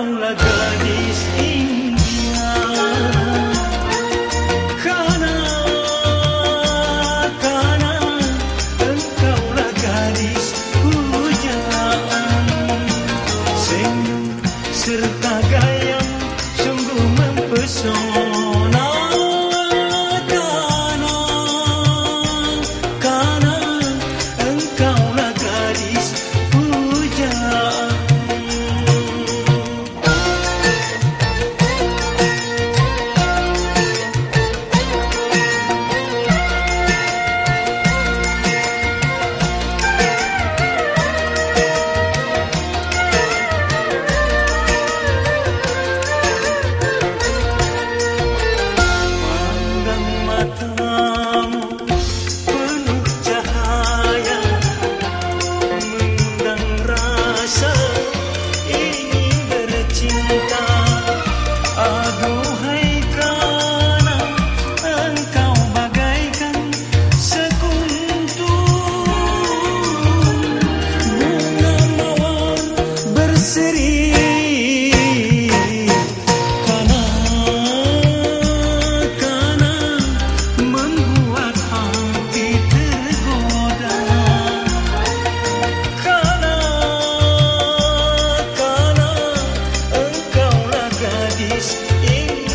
Paula Gomes in